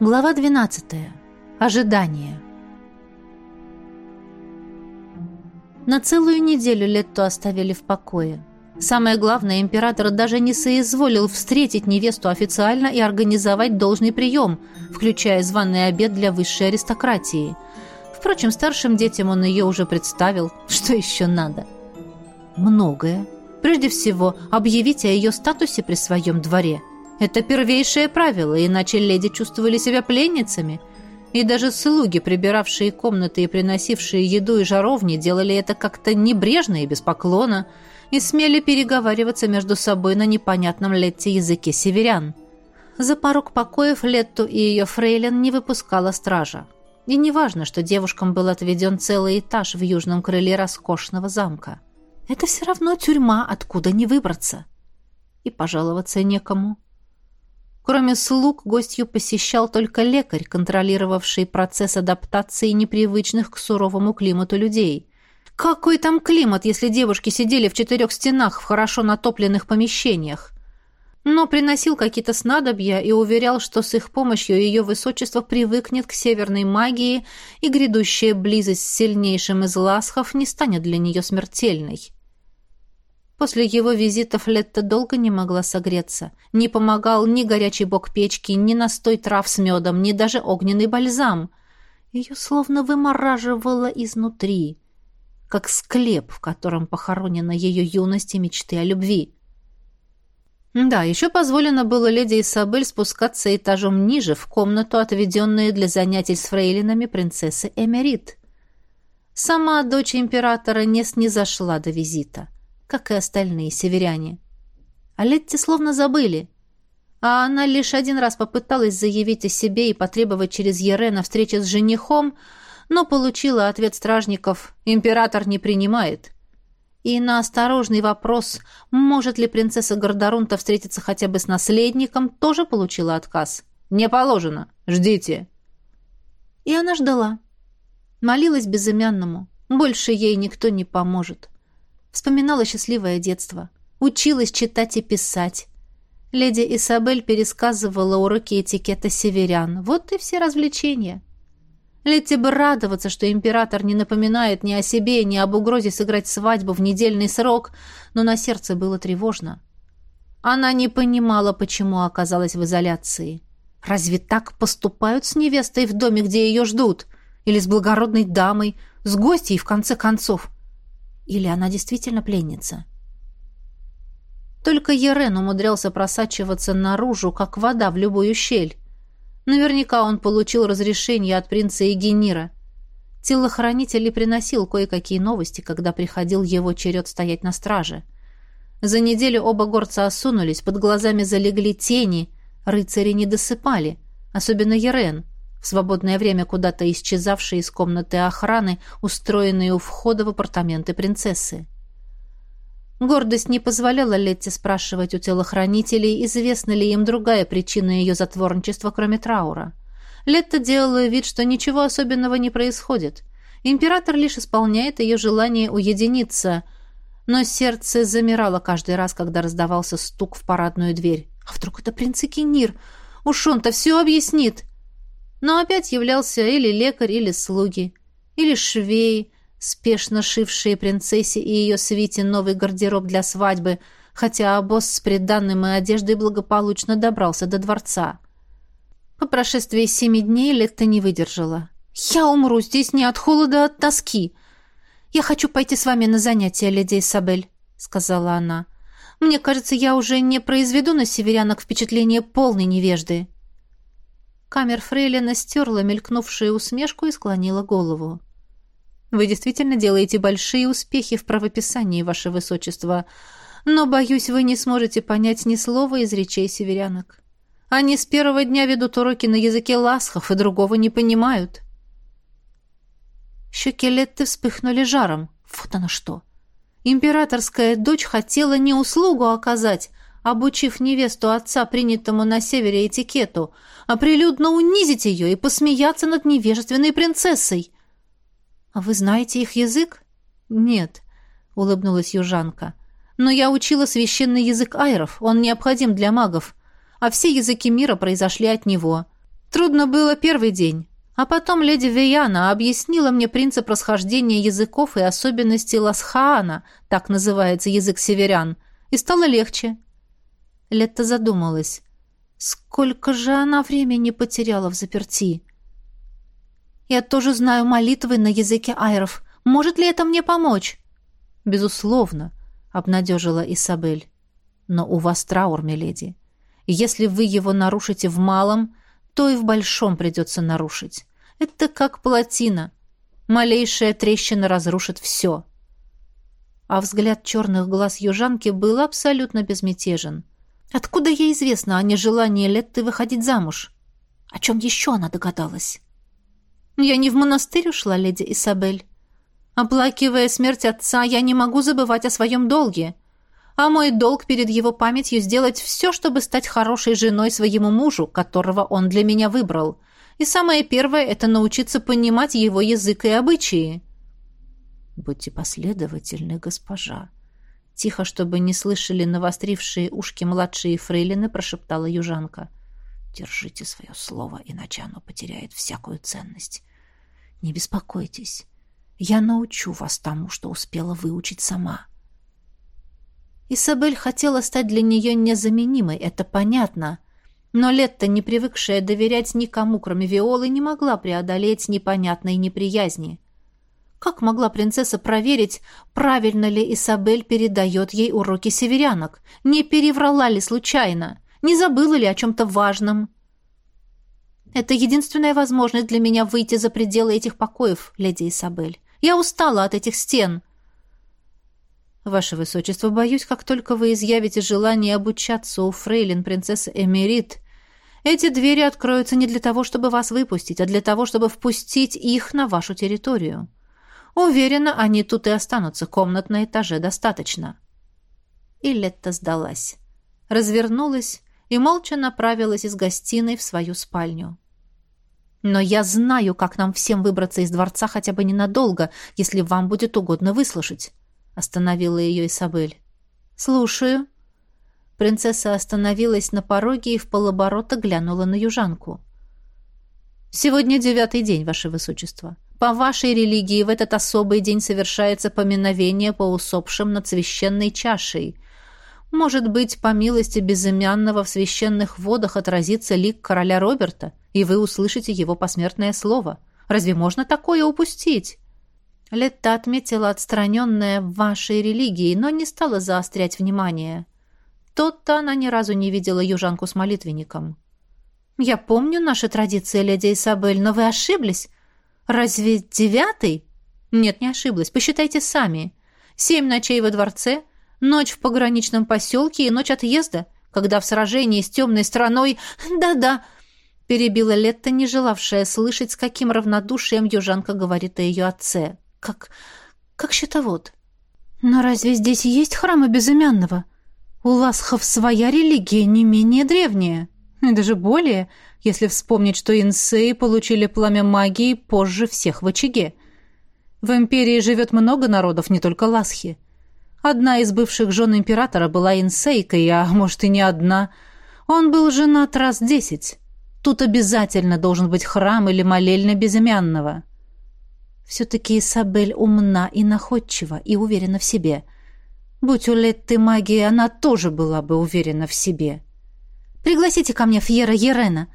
Глава 12. Ожидание. На целую неделю Летту оставили в покое. Самое главное, император даже не соизволил встретить невесту официально и организовать должный прием, включая званый обед для высшей аристократии. Впрочем, старшим детям он ее уже представил. Что еще надо? Многое. Прежде всего, объявить о ее статусе при своем дворе – это первейшее правило, иначе леди чувствовали себя пленницами. И даже слуги, прибиравшие комнаты и приносившие еду и жаровни, делали это как-то небрежно и без поклона, и смели переговариваться между собой на непонятном Летте языке северян. За порог покоев Летту и ее фрейлин не выпускала стража. И неважно, что девушкам был отведен целый этаж в южном крыле роскошного замка. Это все равно тюрьма, откуда не выбраться. И пожаловаться некому. Кроме слуг, гостью посещал только лекарь, контролировавший процесс адаптации непривычных к суровому климату людей. Какой там климат, если девушки сидели в четырех стенах в хорошо натопленных помещениях? Но приносил какие-то снадобья и уверял, что с их помощью ее высочество привыкнет к северной магии, и грядущая близость с сильнейшим из ласхов не станет для нее смертельной. После его визитов Летта долго не могла согреться. Не помогал ни горячий бок печки, ни настой трав с медом, ни даже огненный бальзам. Ее словно вымораживало изнутри, как склеп, в котором похоронена ее юность и мечты о любви. Да, еще позволено было леди Исабель спускаться этажом ниже, в комнату, отведенную для занятий с фрейлинами принцессы Эмерит. Сама дочь императора не снизошла до визита как и остальные северяне. А Летти словно забыли. А она лишь один раз попыталась заявить о себе и потребовать через Ерена встречи с женихом, но получила ответ стражников «Император не принимает». И на осторожный вопрос, может ли принцесса Гордорунта встретиться хотя бы с наследником, тоже получила отказ. «Не положено. Ждите». И она ждала. Молилась безымянному. Больше ей никто не поможет. Вспоминала счастливое детство. Училась читать и писать. Леди Исабель пересказывала уроки этикета северян. Вот и все развлечения. Летти бы радоваться, что император не напоминает ни о себе, ни об угрозе сыграть свадьбу в недельный срок, но на сердце было тревожно. Она не понимала, почему оказалась в изоляции. Разве так поступают с невестой в доме, где ее ждут? Или с благородной дамой, с гостьей, в конце концов? Или она действительно пленница? Только Ерен умудрялся просачиваться наружу, как вода в любую щель. Наверняка он получил разрешение от принца Егенира. Телохранитель и приносил кое-какие новости, когда приходил его черед стоять на страже. За неделю оба горца осунулись, под глазами залегли тени, рыцари не досыпали, особенно Ерен — в свободное время куда-то исчезавший из комнаты охраны, устроенной у входа в апартаменты принцессы. Гордость не позволяла Летте спрашивать у телохранителей, известна ли им другая причина ее затворничества, кроме траура. Летта делала вид, что ничего особенного не происходит. Император лишь исполняет ее желание уединиться, но сердце замирало каждый раз, когда раздавался стук в парадную дверь. А вдруг это принц Экинир? Уж он-то все объяснит. Но опять являлся или лекарь, или слуги, или швеи, спешно шившие принцессе и ее свите новый гардероб для свадьбы, хотя обоз с приданным и одеждой благополучно добрался до дворца. По прошествии семи дней Летта не выдержала. «Я умру здесь не от холода, а от тоски. Я хочу пойти с вами на занятия, леди Исабель», — сказала она. «Мне кажется, я уже не произведу на северянок впечатление полной невежды». Камер Фрейлина стерла мелькнувшую усмешку и склонила голову. «Вы действительно делаете большие успехи в правописании, ваше высочество, но, боюсь, вы не сможете понять ни слова из речей северянок. Они с первого дня ведут уроки на языке ласхов и другого не понимают». Щеки Летты вспыхнули жаром. Вот оно что! Императорская дочь хотела не услугу оказать, обучив невесту отца принятому на севере этикету, а прилюдно унизить ее и посмеяться над невежественной принцессой. «А вы знаете их язык?» «Нет», — улыбнулась южанка. «Но я учила священный язык айров, он необходим для магов, а все языки мира произошли от него. Трудно было первый день, а потом леди Вияна объяснила мне принцип расхождения языков и особенности Ласхаана, так называется язык северян, и стало легче. Летта задумалась. Сколько же она времени потеряла в заперти? Я тоже знаю молитвы на языке айров. Может ли это мне помочь? Безусловно, обнадежила Исабель. Но у вас траур, миледи. Если вы его нарушите в малом, то и в большом придется нарушить. Это как плотина. Малейшая трещина разрушит все. А взгляд черных глаз южанки был абсолютно безмятежен. Откуда ей известно о нежелании Летты выходить замуж? О чем еще она догадалась? Я не в монастырь ушла, леди Исабель. Оплакивая смерть отца, я не могу забывать о своем долге а мой долг перед его памятью сделать все, чтобы стать хорошей женой своему мужу, которого он для меня выбрал. И самое первое — это научиться понимать его язык и обычаи. «Будьте последовательны, госпожа», — тихо, чтобы не слышали навострившие ушки младшие фрейлины, прошептала южанка. «Держите свое слово, иначе оно потеряет всякую ценность. Не беспокойтесь, я научу вас тому, что успела выучить сама». Исабель хотела стать для нее незаменимой, это понятно. Но Летта, не привыкшая доверять никому, кроме Виолы, не могла преодолеть непонятной неприязни. Как могла принцесса проверить, правильно ли Исабель передает ей уроки северянок? Не переврала ли случайно? Не забыла ли о чем-то важном? Это единственная возможность для меня выйти за пределы этих покоев, леди Исабель. Я устала от этих стен. — «Ваше Высочество, боюсь, как только вы изъявите желание обучаться у фрейлин принцессы Эмерит, эти двери откроются не для того, чтобы вас выпустить, а для того, чтобы впустить их на вашу территорию. Уверена, они тут и останутся, комнат на этаже достаточно». И Летта сдалась. Развернулась и молча направилась из гостиной в свою спальню. «Но я знаю, как нам всем выбраться из дворца хотя бы ненадолго, если вам будет угодно выслушать». — остановила ее Исабель. «Слушаю». Принцесса остановилась на пороге и в полоборота глянула на южанку. «Сегодня девятый день, Ваше Высочество. По вашей религии в этот особый день совершается поминовение по усопшим над священной чашей. Может быть, по милости безымянного в священных водах отразится лик короля Роберта, и вы услышите его посмертное слово. Разве можно такое упустить?» Летта отметила отстраненное в вашей религии, но не стала заострять внимание. Тот-то она ни разу не видела южанку с молитвенником. «Я помню наши традиции, леди Исабель, но вы ошиблись. Разве девятый?» «Нет, не ошиблась. Посчитайте сами. Семь ночей во дворце, ночь в пограничном поселке и ночь отъезда, когда в сражении с темной страной...» «Да-да», — перебила Летта, не желавшая слышать, с каким равнодушием южанка говорит о ее отце как... как счетовод. Но разве здесь есть храмы безымянного? У ласхов своя религия не менее древняя. И даже более, если вспомнить, что инсеи получили пламя магии позже всех в очаге. В империи живет много народов, не только ласхи. Одна из бывших жен императора была инсейкой, а может и не одна. Он был женат раз десять. Тут обязательно должен быть храм или молельня безымянного. Все-таки Исабель умна и находчива, и уверена в себе. Будь у Летты магии, она тоже была бы уверена в себе. «Пригласите ко мне Фьера Ерена.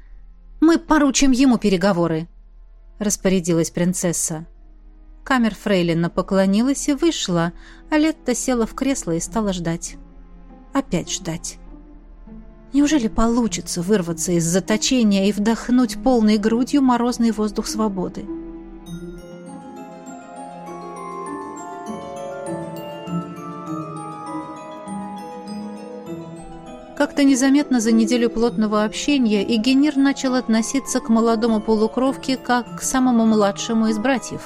Мы поручим ему переговоры», — распорядилась принцесса. Камер Фрейлина поклонилась и вышла, а Летта села в кресло и стала ждать. Опять ждать. Неужели получится вырваться из заточения и вдохнуть полной грудью морозный воздух свободы? Как-то незаметно за неделю плотного общения Игенир начал относиться к молодому полукровке как к самому младшему из братьев.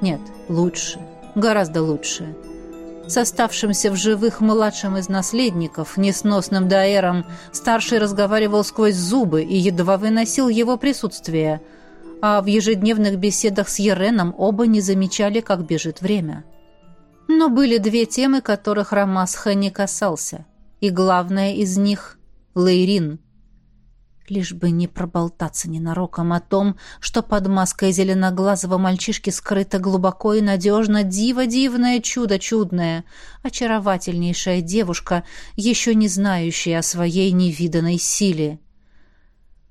Нет, лучше, гораздо лучше. С оставшимся в живых младшим из наследников, несносным даэром, старший разговаривал сквозь зубы и едва выносил его присутствие, а в ежедневных беседах с Ереном оба не замечали, как бежит время. Но были две темы, которых Рамасха не касался – и главное из них — Лейрин. Лишь бы не проболтаться ненароком о том, что под маской зеленоглазого мальчишки скрыто глубоко и надежно диво-дивное чудо чудное, очаровательнейшая девушка, еще не знающая о своей невиданной силе.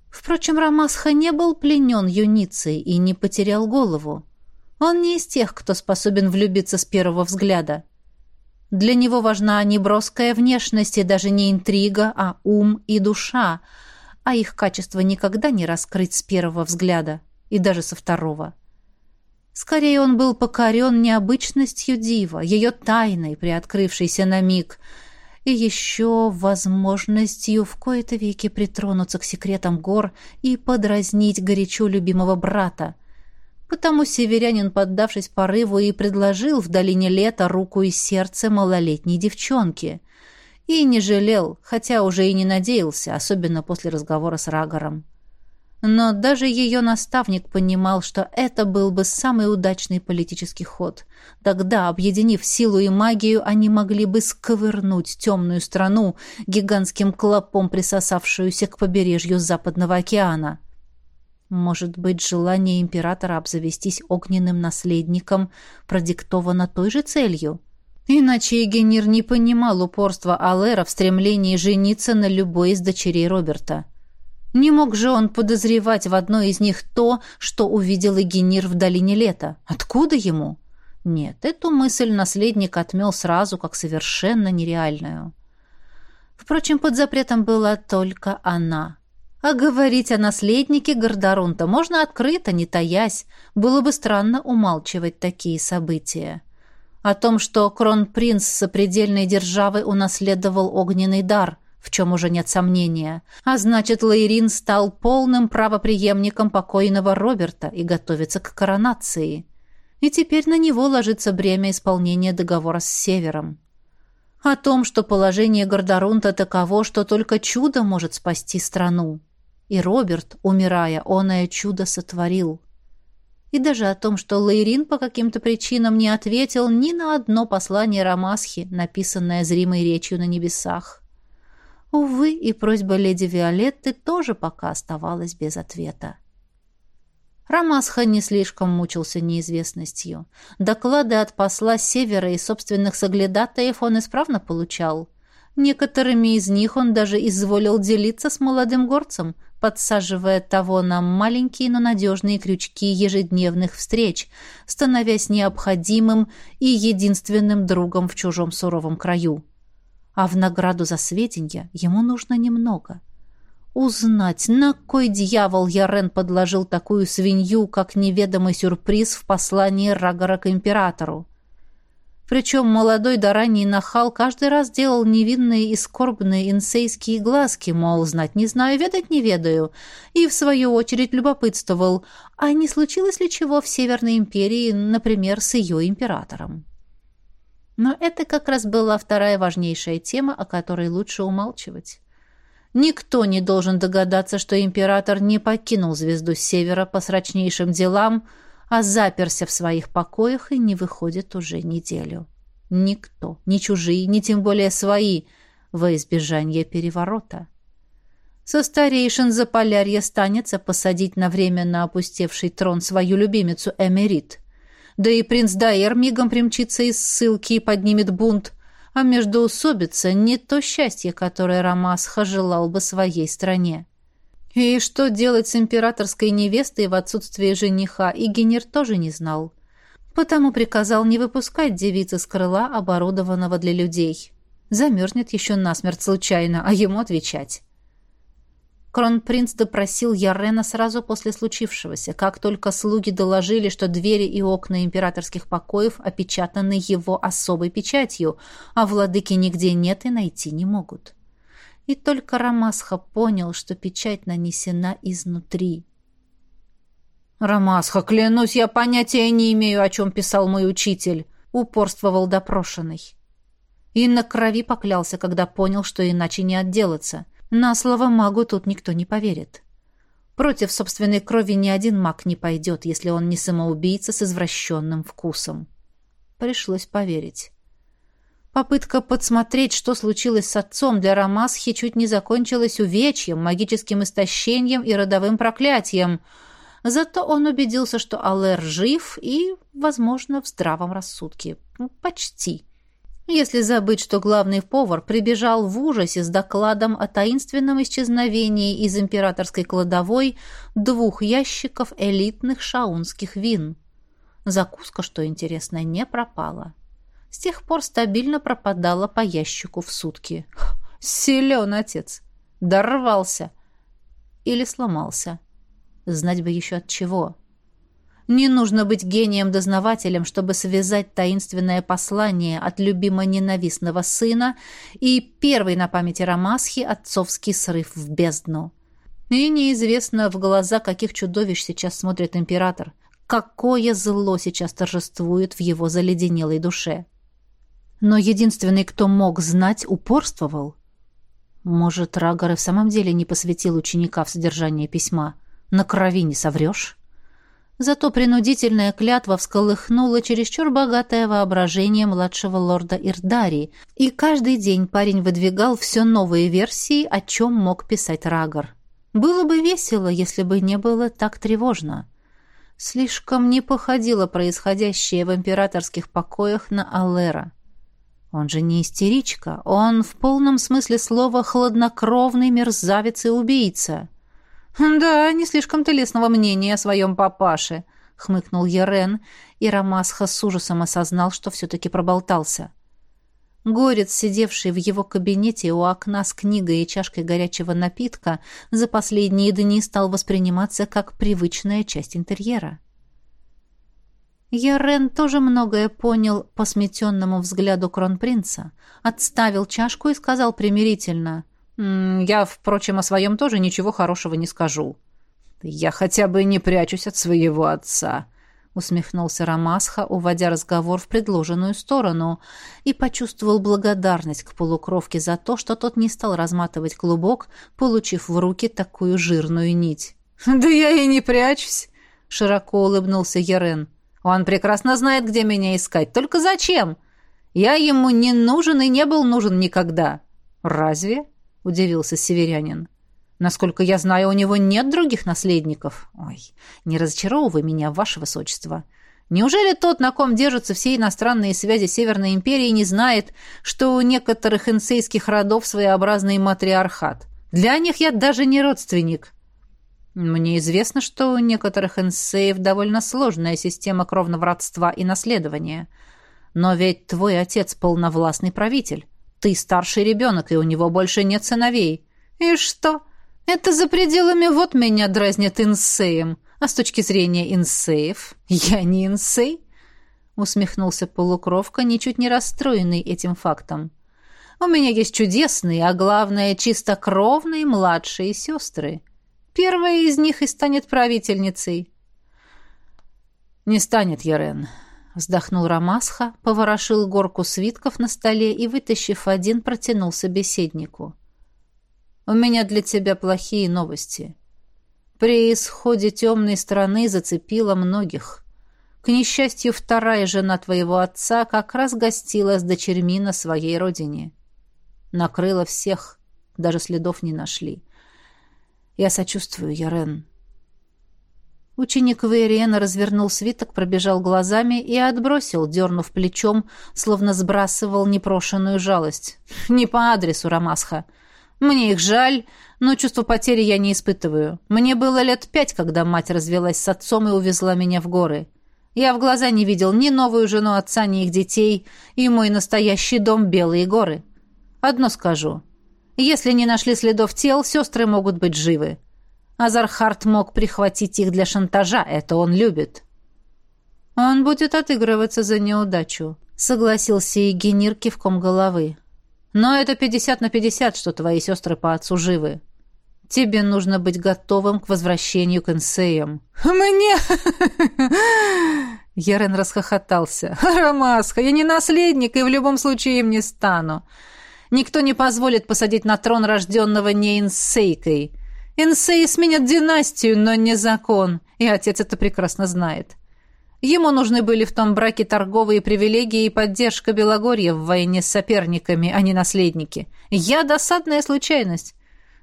Впрочем, Рамасха не был пленен юницей и не потерял голову. Он не из тех, кто способен влюбиться с первого взгляда. Для него важна не броская внешность и даже не интрига, а ум и душа — а их качество никогда не раскрыть с первого взгляда и даже со второго. Скорее он был покорен необычностью дива, ее тайной, приоткрывшейся на миг, и еще возможностью в кои-то веки притронуться к секретам гор и подразнить горячо любимого брата. Потому северянин, поддавшись порыву, и предложил в долине лета руку и сердце малолетней девчонки. И не жалел, хотя уже и не надеялся, особенно после разговора с Рагором. Но даже ее наставник понимал, что это был бы самый удачный политический ход. Тогда, объединив силу и магию, они могли бы сковырнуть темную страну, гигантским клопом присосавшуюся к побережью Западного океана. Может быть, желание императора обзавестись огненным наследником продиктовано той же целью? Иначе Егенир не понимал упорства Алэра в стремлении жениться на любой из дочерей Роберта. Не мог же он подозревать в одной из них то, что увидел Егенир в долине лета. Откуда ему? Нет, эту мысль наследник отмел сразу, как совершенно нереальную. Впрочем, под запретом была только она. А говорить о наследнике Гордорунта можно открыто, не таясь. Было бы странно умалчивать такие события о том, что кронпринц сопредельной державы унаследовал огненный дар, в чем уже нет сомнения. А значит, Лейрин стал полным правопреемником покойного Роберта и готовится к коронации. И теперь на него ложится бремя исполнения договора с Севером. О том, что положение Гордорунта таково, что только чудо может спасти страну. И Роберт, умирая, оное чудо сотворил и даже о том, что Лейрин по каким-то причинам не ответил ни на одно послание Рамасхи, написанное зримой речью на небесах. Увы, и просьба леди Виолетты тоже пока оставалась без ответа. Рамасха не слишком мучился неизвестностью. Доклады от посла Севера и собственных соглядатаев он исправно получал. Некоторыми из них он даже изволил делиться с молодым горцем, подсаживая того на маленькие, но надежные крючки ежедневных встреч, становясь необходимым и единственным другом в чужом суровом краю. А в награду за сведения ему нужно немного. Узнать, на кой дьявол Ярен подложил такую свинью, как неведомый сюрприз в послании Рагора к императору. Причем молодой да ранний нахал каждый раз делал невинные и скорбные инсейские глазки, мол, знать не знаю, ведать не ведаю, и, в свою очередь, любопытствовал, а не случилось ли чего в Северной империи, например, с ее императором. Но это как раз была вторая важнейшая тема, о которой лучше умалчивать. Никто не должен догадаться, что император не покинул звезду Севера по срочнейшим делам, а заперся в своих покоях и не выходит уже неделю. Никто, ни чужие, ни тем более свои, во избежание переворота. Со старейшин Заполярья станется посадить на время на опустевший трон свою любимицу Эмерит. Да и принц Дайер мигом примчится из ссылки и поднимет бунт, а междоусобица не то счастье, которое Рамасха желал бы своей стране. И что делать с императорской невестой в отсутствие жениха, Игенер тоже не знал. Потому приказал не выпускать девицы с крыла, оборудованного для людей. Замерзнет еще насмерть случайно, а ему отвечать. Кронпринц допросил Ярена сразу после случившегося, как только слуги доложили, что двери и окна императорских покоев опечатаны его особой печатью, а владыки нигде нет и найти не могут. И только Рамасха понял, что печать нанесена изнутри. «Рамасха, клянусь, я понятия не имею, о чем писал мой учитель», — упорствовал допрошенный. И на крови поклялся, когда понял, что иначе не отделаться. На слово магу тут никто не поверит. Против собственной крови ни один маг не пойдет, если он не самоубийца с извращенным вкусом. Пришлось поверить. Попытка подсмотреть, что случилось с отцом для Рамасхи, чуть не закончилась увечьем, магическим истощением и родовым проклятием. Зато он убедился, что Алэр жив и, возможно, в здравом рассудке. Почти. Если забыть, что главный повар прибежал в ужасе с докладом о таинственном исчезновении из императорской кладовой двух ящиков элитных шаунских вин. Закуска, что интересно, не пропала с тех пор стабильно пропадала по ящику в сутки. Силен отец. Дорвался. Или сломался. Знать бы еще от чего. Не нужно быть гением-дознавателем, чтобы связать таинственное послание от любимо-ненавистного сына и первый на памяти Рамасхи отцовский срыв в бездну. И неизвестно, в глаза каких чудовищ сейчас смотрит император. Какое зло сейчас торжествует в его заледенелой душе. Но единственный, кто мог знать, упорствовал. Может, Рагор и в самом деле не посвятил ученика в содержание письма. На крови не соврешь. Зато принудительная клятва всколыхнула чересчур богатое воображение младшего лорда Ирдари, и каждый день парень выдвигал все новые версии, о чем мог писать Рагор. Было бы весело, если бы не было так тревожно. Слишком не походило происходящее в императорских покоях на Аллера. Он же не истеричка, он в полном смысле слова хладнокровный мерзавец и убийца. Да, не слишком-то лестного мнения о своем папаше, хмыкнул Ерен, и Рамасха с ужасом осознал, что все-таки проболтался. Горец, сидевший в его кабинете у окна с книгой и чашкой горячего напитка, за последние дни стал восприниматься как привычная часть интерьера. Ярен тоже многое понял по сметенному взгляду кронпринца, отставил чашку и сказал примирительно. «Я, впрочем, о своем тоже ничего хорошего не скажу». «Я хотя бы не прячусь от своего отца», — усмехнулся Рамасха, уводя разговор в предложенную сторону, и почувствовал благодарность к полукровке за то, что тот не стал разматывать клубок, получив в руки такую жирную нить. «Да я и не прячусь», — широко улыбнулся Ярен. Он прекрасно знает, где меня искать. Только зачем? Я ему не нужен и не был нужен никогда. Разве? удивился северянин. Насколько я знаю, у него нет других наследников. Ой, не разочаровывай меня, ваше высочество. Неужели тот, на ком держатся все иностранные связи Северной империи, не знает, что у некоторых инсейских родов своеобразный матриархат? Для них я даже не родственник. Мне известно, что у некоторых инсеев довольно сложная система кровного родства и наследования. Но ведь твой отец полновластный правитель. Ты старший ребенок, и у него больше нет сыновей. И что? Это за пределами вот меня дразнят инсеем. А с точки зрения инсеев, я не инсей? Усмехнулся полукровка, ничуть не расстроенный этим фактом. У меня есть чудесные, а главное, чистокровные младшие сестры. Первая из них и станет правительницей. Не станет, Ярен, вздохнул Рамасха, поворошил горку свитков на столе и, вытащив один, протянул собеседнику. У меня для тебя плохие новости. При исходе темной страны зацепило многих. К несчастью, вторая жена твоего отца как раз гостила с дочерьми на своей родине. Накрыла всех, даже следов не нашли. Я сочувствую, Ярен. Ученик Вейриена развернул свиток, пробежал глазами и отбросил, дернув плечом, словно сбрасывал непрошенную жалость. Не по адресу, Рамасха. Мне их жаль, но чувство потери я не испытываю. Мне было лет пять, когда мать развелась с отцом и увезла меня в горы. Я в глаза не видел ни новую жену отца, ни их детей, и мой настоящий дом — Белые горы. Одно скажу — если не нашли следов тел, сестры могут быть живы. Азархард мог прихватить их для шантажа, это он любит. Он будет отыгрываться за неудачу, согласился Егенир кивком головы. Но это пятьдесят на пятьдесят, что твои сестры по отцу живы. Тебе нужно быть готовым к возвращению к инсеям. Мне... Ярен расхохотался. «Рамасха, я не наследник и в любом случае им не стану. Никто не позволит посадить на трон рожденного не инсейкой. Инсеи сменят династию, но не закон, и отец это прекрасно знает. Ему нужны были в том браке торговые привилегии и поддержка Белогорья в войне с соперниками, а не наследники. Я досадная случайность.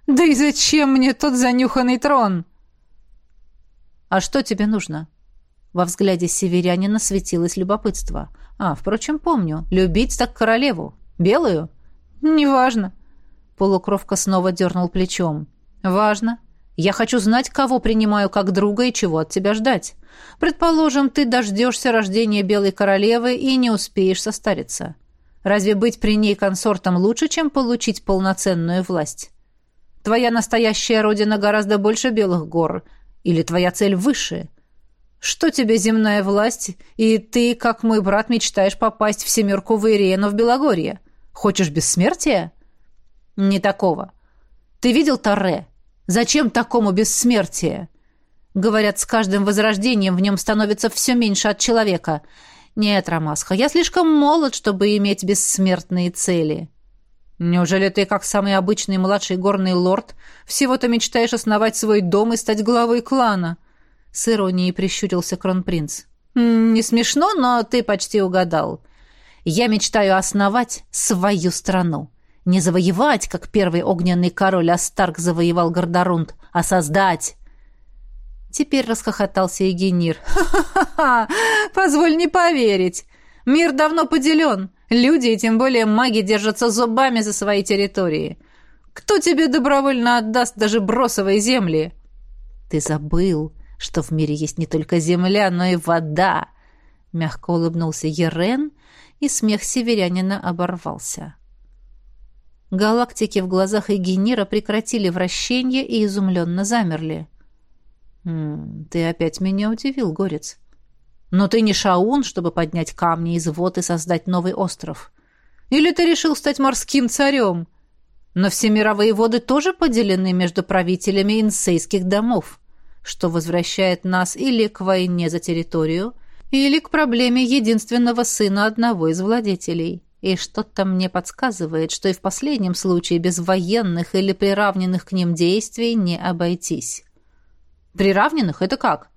Да и зачем мне тот занюханный трон? А что тебе нужно? Во взгляде северянина светилось любопытство. А, впрочем, помню. Любить так королеву. Белую? Неважно. Полукровка снова дернул плечом. Важно. Я хочу знать, кого принимаю как друга и чего от тебя ждать. Предположим, ты дождешься рождения Белой Королевы и не успеешь состариться. Разве быть при ней консортом лучше, чем получить полноценную власть? Твоя настоящая родина гораздо больше Белых гор. Или твоя цель выше? Что тебе земная власть, и ты, как мой брат, мечтаешь попасть в семерку Вейриена в Белогорье? Хочешь бессмертия? Не такого. Ты видел Торре? Зачем такому бессмертие? Говорят, с каждым возрождением в нем становится все меньше от человека. Нет, Рамасха, я слишком молод, чтобы иметь бессмертные цели. Неужели ты, как самый обычный младший горный лорд, всего-то мечтаешь основать свой дом и стать главой клана? С иронией прищурился кронпринц. Не смешно, но ты почти угадал. Я мечтаю основать свою страну. Не завоевать, как первый огненный король Астарк завоевал Гордорунд, а создать. Теперь расхохотался Егенир. «Ха-ха-ха! Позволь не поверить! Мир давно поделен. Люди, и тем более маги, держатся зубами за свои территории. Кто тебе добровольно отдаст даже бросовые земли?» «Ты забыл, что в мире есть не только земля, но и вода!» Мягко улыбнулся Ерен, и смех северянина оборвался. Галактики в глазах Эгенира прекратили вращение и изумленно замерли. «М ты опять меня удивил, Горец. Но ты не шаун, чтобы поднять камни из вод и создать новый остров. Или ты решил стать морским царем? Но все мировые воды тоже поделены между правителями инсейских домов, что возвращает нас или к войне за территорию, или к проблеме единственного сына одного из владетелей». И что-то мне подсказывает, что и в последнем случае без военных или приравненных к ним действий не обойтись. Приравненных — это как?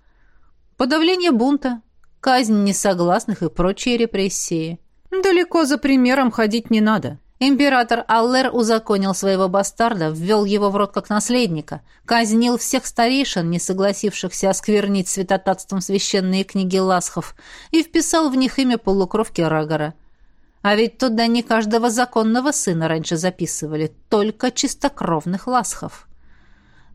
Подавление бунта, казнь несогласных и прочие репрессии. Далеко за примером ходить не надо. Император Аллер узаконил своего бастарда, ввел его в рот как наследника, казнил всех старейшин, не согласившихся осквернить святотатством священные книги Ласхов, и вписал в них имя полукровки Рагора — а ведь туда не каждого законного сына раньше записывали, только чистокровных ласхов.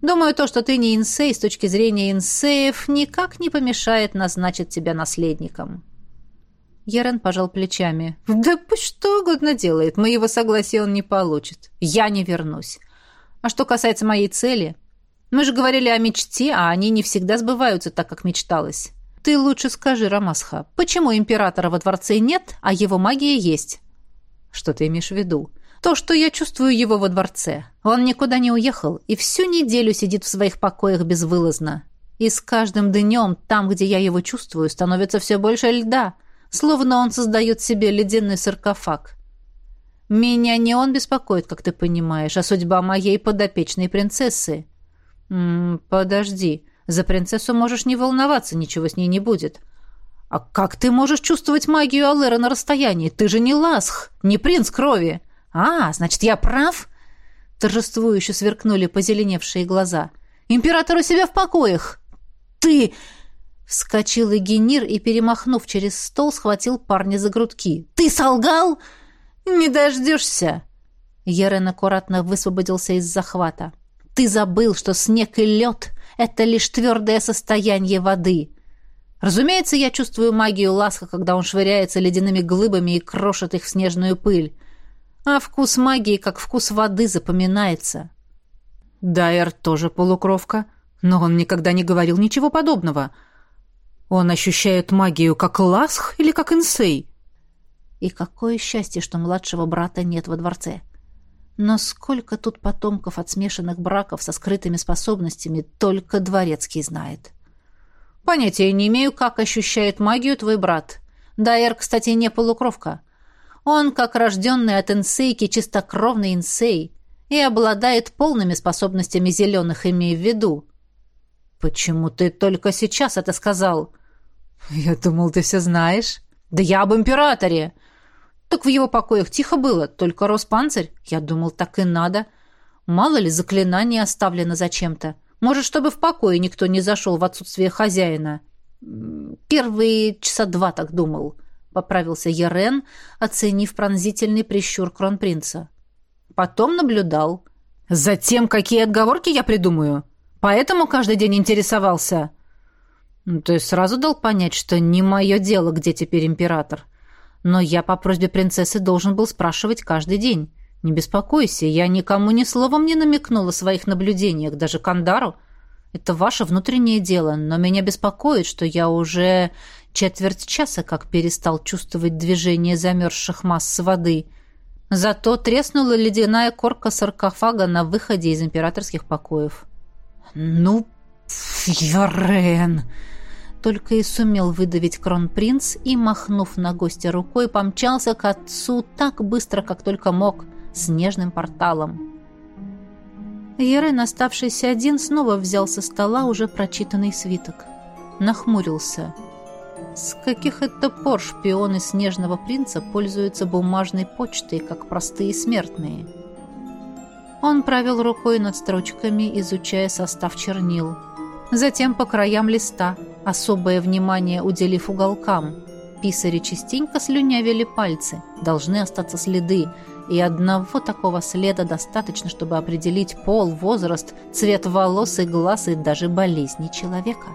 Думаю, то, что ты не инсей с точки зрения инсеев, никак не помешает назначить тебя наследником». Ерен пожал плечами. «Да пусть что угодно делает, моего согласия он не получит. Я не вернусь. А что касается моей цели, мы же говорили о мечте, а они не всегда сбываются так, как мечталось. Ты лучше скажи, Рамасха, почему императора во дворце нет, а его магия есть? Что ты имеешь в виду? То, что я чувствую его во дворце. Он никуда не уехал и всю неделю сидит в своих покоях безвылазно. И с каждым днем, там, где я его чувствую, становится все больше льда, словно он создает себе ледяной саркофаг. Меня не он беспокоит, как ты понимаешь, а судьба моей подопечной принцессы. М -м, подожди. За принцессу можешь не волноваться, ничего с ней не будет. А как ты можешь чувствовать магию Аллера на расстоянии? Ты же не Ласх, не принц крови. А, значит, я прав? Торжествующе сверкнули позеленевшие глаза. Император у себя в покоях. Ты... Вскочил Эгенир и, перемахнув через стол, схватил парня за грудки. «Ты солгал?» «Не дождешься!» Ерен аккуратно высвободился из захвата. «Ты забыл, что снег и лед это лишь твердое состояние воды. Разумеется, я чувствую магию ласка, когда он швыряется ледяными глыбами и крошит их в снежную пыль. А вкус магии, как вкус воды, запоминается. Дайер тоже полукровка, но он никогда не говорил ничего подобного. Он ощущает магию как ласх или как инсей. И какое счастье, что младшего брата нет во дворце. Но сколько тут потомков от смешанных браков со скрытыми способностями, только дворецкий знает. Понятия не имею, как ощущает магию твой брат. Дайер, кстати, не полукровка. Он, как рожденный от инсейки, чистокровный инсей и обладает полными способностями зеленых, имея в виду. «Почему ты только сейчас это сказал?» «Я думал, ты все знаешь». «Да я об императоре!» «Так в его покоях тихо было, только рос панцирь. Я думал, так и надо. Мало ли заклинание оставлено зачем-то. Может, чтобы в покое никто не зашел в отсутствие хозяина». «Первые часа два так думал», — поправился Ерен, оценив пронзительный прищур кронпринца. Потом наблюдал. «Затем, какие отговорки я придумаю? Поэтому каждый день интересовался?» Ну, есть сразу дал понять, что не мое дело, где теперь император. Но я по просьбе принцессы должен был спрашивать каждый день. Не беспокойся, я никому ни словом не намекнула о своих наблюдениях, даже Кандару. Это ваше внутреннее дело, но меня беспокоит, что я уже четверть часа как перестал чувствовать движение замерзших масс воды. Зато треснула ледяная корка саркофага на выходе из императорских покоев. «Ну, Фьорен!» Только и сумел выдавить кронпринц и, махнув на гостя рукой, помчался к отцу так быстро, как только мог, с нежным порталом. Ерен, оставшийся один, снова взял со стола уже прочитанный свиток. Нахмурился. С каких это пор шпионы Снежного принца пользуются бумажной почтой, как простые смертные? Он провел рукой над строчками, изучая состав чернил. Затем по краям листа – особое внимание уделив уголкам. Писари частенько слюнявили пальцы, должны остаться следы, и одного такого следа достаточно, чтобы определить пол, возраст, цвет волос и глаз и даже болезни человека.